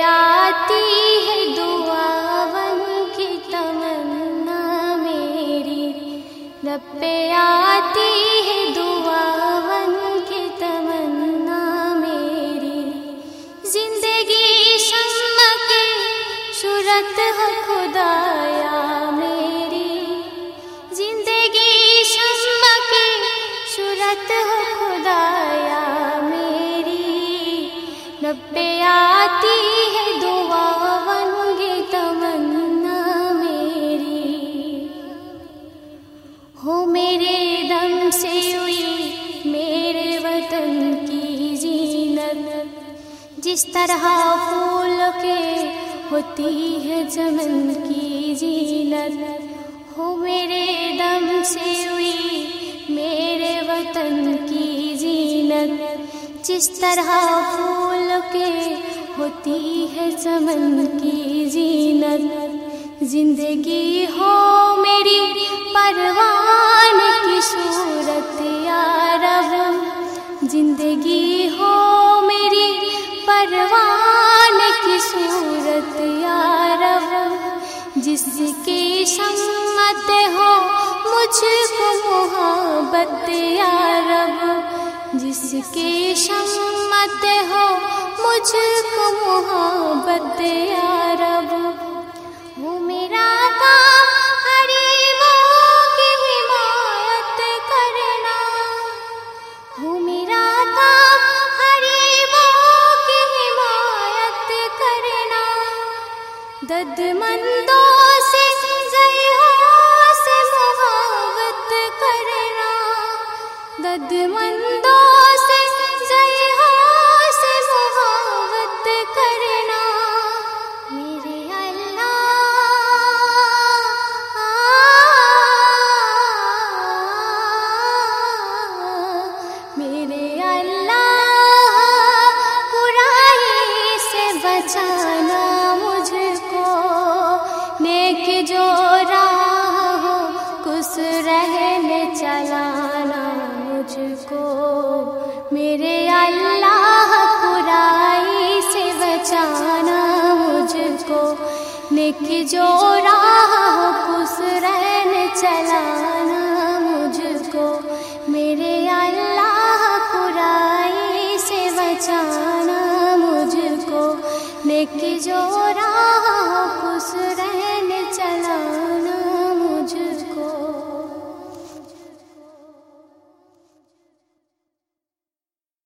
आती है दुआवन की लब पे आती है दुआवन की तमन्ना मेरी। जिंदगी के सूरत हो खुदाया मेरी नब्बे आती है दुआ वनगे तमन्ना मेरी। हो मेरे दम से हुई मेरे वतन की जीनत। जिस तरह फूल के होती है जमन की जीनत। हो मेरे दम से हुई मेरे वतन की जीनत। जिस तरह फूल होती है चमन की जीनत। ज़िंदगी हो मेरी परवान की सूरत यारब ज़िंदगी हो मेरी परवान की सूरत यारब जिसकी सम्मत हो मुझको मोहब्बत यारब जिसकी सम्मत हो मुझको मोहब्बत यारब वो की करना, वो मेरा काम की करना। दर्दमंदों से जइहों से मोहब्बत करना। दर्दमंदों बचाना मुझको। नेक जो राह हो कुछ रहने चलाना मुझको। मेरे अल्लाह बुराई से बचाना मुझको। नेक जो राह हो कुछ रहने चलाना मुझको। एक जोरा खुश रहने जोस